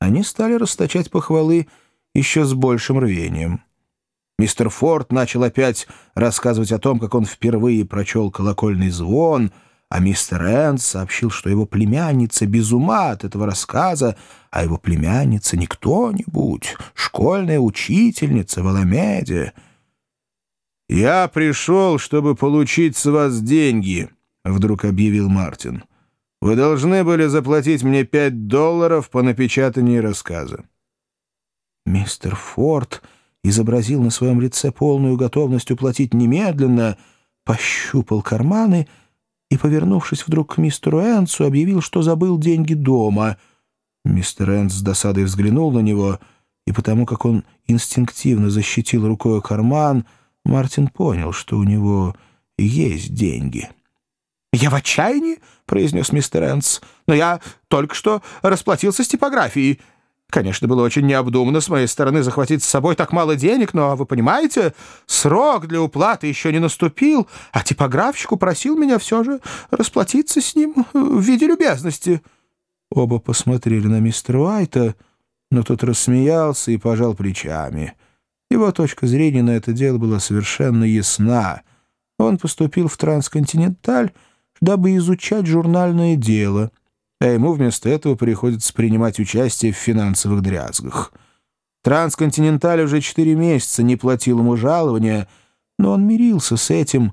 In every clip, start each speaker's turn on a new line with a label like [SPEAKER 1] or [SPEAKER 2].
[SPEAKER 1] они стали расточать похвалы еще с большим рвением. Мистер Форд начал опять рассказывать о том, как он впервые прочел колокольный звон, а мистер Энс сообщил, что его племянница без ума от этого рассказа, а его племянница не кто-нибудь, школьная учительница в Аламеде. «Я пришел, чтобы получить с вас деньги», — вдруг объявил Мартин. «Вы должны были заплатить мне пять долларов по напечатанию рассказа». Мистер Форд изобразил на своем лице полную готовность уплатить немедленно, пощупал карманы и, повернувшись вдруг к мистеру Энсу, объявил, что забыл деньги дома. Мистер Энс с досадой взглянул на него, и потому как он инстинктивно защитил рукой карман, Мартин понял, что у него есть деньги. «Я в отчаянии», — произнес мистер Энс, — «но я только что расплатился с типографией». Конечно, было очень необдуманно с моей стороны захватить с собой так мало денег, но, вы понимаете, срок для уплаты еще не наступил, а типографщик упросил меня все же расплатиться с ним в виде любезности». Оба посмотрели на мистера Уайта, но тот рассмеялся и пожал плечами. Его точка зрения на это дело была совершенно ясна. Он поступил в трансконтиненталь, дабы изучать журнальное дело — а ему вместо этого приходится принимать участие в финансовых дрязгах. Трансконтиненталь уже четыре месяца не платил ему жалования, но он мирился с этим,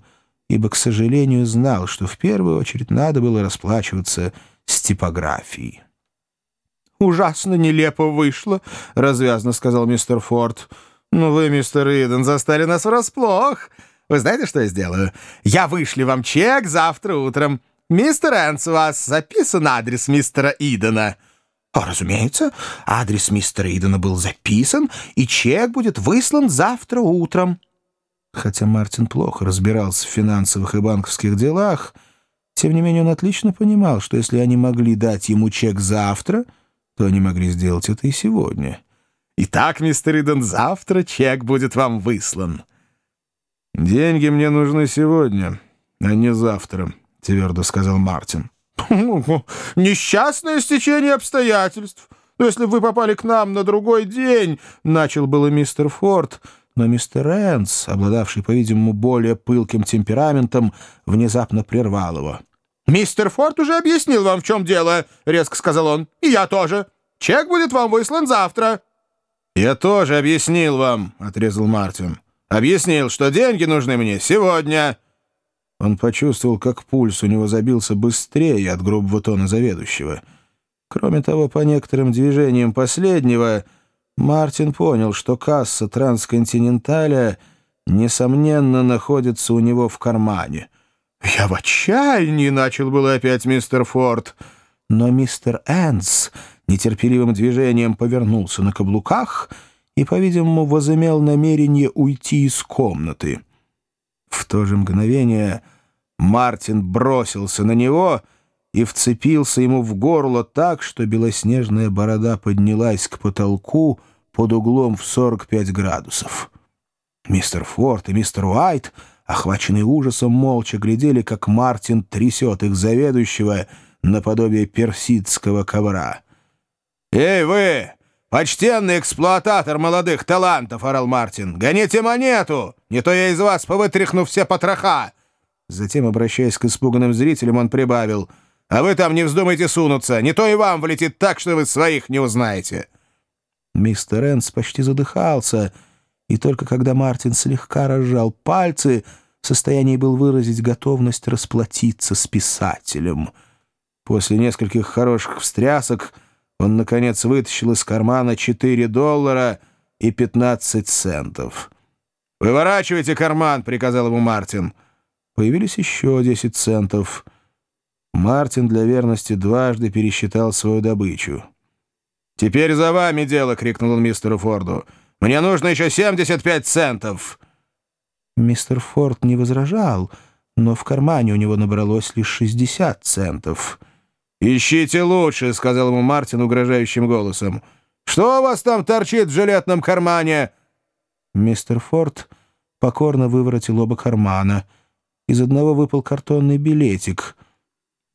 [SPEAKER 1] ибо, к сожалению, знал, что в первую очередь надо было расплачиваться с типографией. «Ужасно нелепо вышло», — развязно сказал мистер Форд. «Ну вы, мистер Иден, застали нас врасплох. Вы знаете, что я сделаю? Я вышлю вам чек завтра утром». «Мистер Энс, у вас записан адрес мистера Идена?» «О, разумеется, адрес мистера Идена был записан, и чек будет выслан завтра утром». Хотя Мартин плохо разбирался в финансовых и банковских делах, тем не менее он отлично понимал, что если они могли дать ему чек завтра, то они могли сделать это и сегодня. «Итак, мистер Иден, завтра чек будет вам выслан». «Деньги мне нужны сегодня, а не завтра», — твердо сказал Мартин. «Несчастное стечение обстоятельств. Но если вы попали к нам на другой день...» — начал было мистер Форд, но мистер Энс, обладавший, по-видимому, более пылким темпераментом, внезапно прервал его. «Мистер Форд уже объяснил вам, в чем дело», — резко сказал он. «И я тоже. Чек будет вам выслан завтра». «Я тоже объяснил вам», — отрезал Мартин. «Объяснил, что деньги нужны мне сегодня». Он почувствовал, как пульс у него забился быстрее от грубого тона заведующего. Кроме того, по некоторым движениям последнего, Мартин понял, что касса трансконтиненталя, несомненно, находится у него в кармане. «Я в отчаянии!» — начал было опять мистер Форд. Но мистер Энс нетерпеливым движением повернулся на каблуках и, по-видимому, возымел намерение уйти из комнаты. В то же мгновение Мартин бросился на него и вцепился ему в горло так, что белоснежная борода поднялась к потолку под углом в 45 градусов. Мистер Форд и мистер Уайт, охваченные ужасом, молча глядели, как Мартин трясет их заведующего наподобие персидского ковра. «Эй, вы! «Почтенный эксплуататор молодых талантов!» — орал Мартин. «Гоните монету! Не то я из вас повытряхну все потроха!» Затем, обращаясь к испуганным зрителям, он прибавил. «А вы там не вздумайте сунуться! Не то и вам влетит так, что вы своих не узнаете!» Мистер Энс почти задыхался, и только когда Мартин слегка разжал пальцы, в состоянии был выразить готовность расплатиться с писателем. После нескольких хороших встрясок — он, наконец, вытащил из кармана 4 доллара и 15 центов. «Выворачивайте карман!» — приказал ему Мартин. Появились еще 10 центов. Мартин для верности дважды пересчитал свою добычу. «Теперь за вами дело!» — крикнул он мистеру Форду. «Мне нужно еще 75 центов!» Мистер Форд не возражал, но в кармане у него набралось лишь 60 центов — «Ищите лучше», — сказал ему Мартин угрожающим голосом. «Что у вас там торчит в жилетном кармане?» Мистер Форд покорно выворотил оба кармана. Из одного выпал картонный билетик.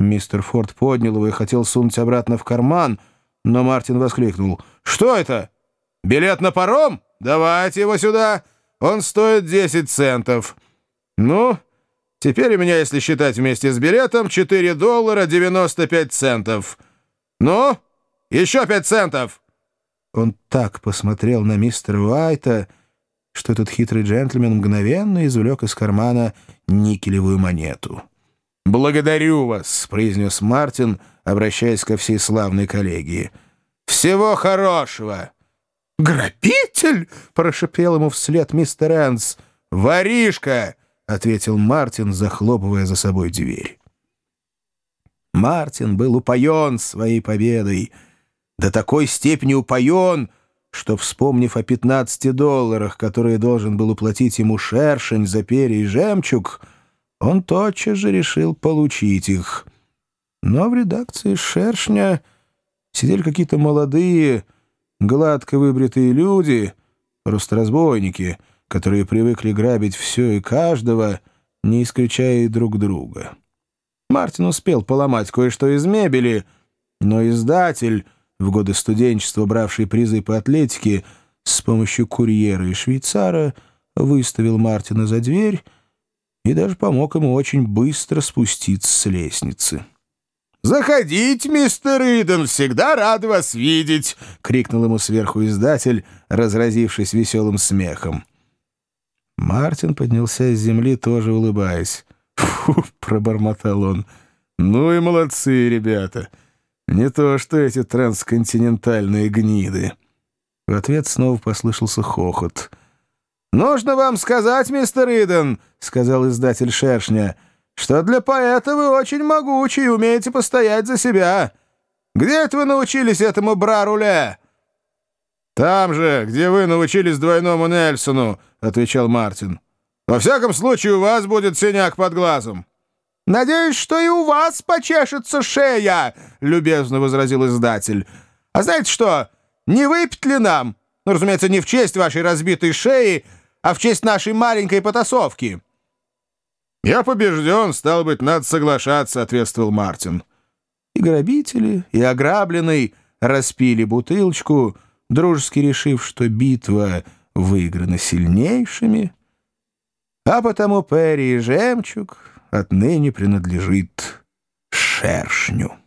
[SPEAKER 1] Мистер Форд поднял его и хотел сунуть обратно в карман, но Мартин воскликнул. «Что это? Билет на паром? Давайте его сюда. Он стоит 10 центов. Ну, теперь у меня, если считать вместе с билетом, 4 доллара 95 центов. Ну, еще 5 центов!» Он так посмотрел на мистера Уайта, что этот хитрый джентльмен мгновенно извлек из кармана никелевую монету. «Благодарю вас», — произнес Мартин, обращаясь ко всей славной коллегии. «Всего хорошего!» «Грабитель!» — прошипел ему вслед мистер Энс. «Воришка!» — ответил Мартин, захлопывая за собой дверь. Мартин был упоен своей победой. До такой степени упоен, что, вспомнив о 15 долларах, которые должен был уплатить ему шершень за перья и жемчуг, он тотчас же решил получить их. Но в редакции «Шершня» сидели какие-то молодые, гладко выбритые люди, просто разбойники, которые привыкли грабить все и каждого, не исключая и друг друга. Мартин успел поломать кое-что из мебели, но издатель, в годы студенчества бравший призы по атлетике, с помощью курьера и швейцара выставил Мартина за дверь и даже помог ему очень быстро спуститься с лестницы.
[SPEAKER 2] «Заходите, мистер Иден, всегда рад вас видеть!» — крикнул ему сверху издатель, разразившись веселым смехом.
[SPEAKER 1] Мартин поднялся с земли, тоже улыбаясь. «Фу!» — пробормотал он. «Ну и молодцы, ребята! Не то что эти трансконтинентальные гниды!» В ответ снова послышался хохот —
[SPEAKER 2] «Нужно вам сказать, мистер Иден, — сказал издатель «Шершня», — что для поэта вы очень могучий и умеете постоять за себя. Где это вы научились этому бра-руле?»
[SPEAKER 1] «Там же, где вы научились двойному Нельсону», — отвечал Мартин. «Во всяком случае, у вас будет синяк под глазом».
[SPEAKER 2] «Надеюсь, что и у вас почешется шея», — любезно возразил издатель. «А знаете что, не выпить ли нам? Ну, разумеется, не в честь вашей разбитой шеи, — а в честь нашей маленькой потасовки».
[SPEAKER 1] «Я побежден, стал быть, надо соглашаться», — ответствовал Мартин. И грабители, и ограбленный распили бутылочку, дружески решив, что битва выиграна сильнейшими, а потому Перри и жемчуг отныне принадлежит шершню.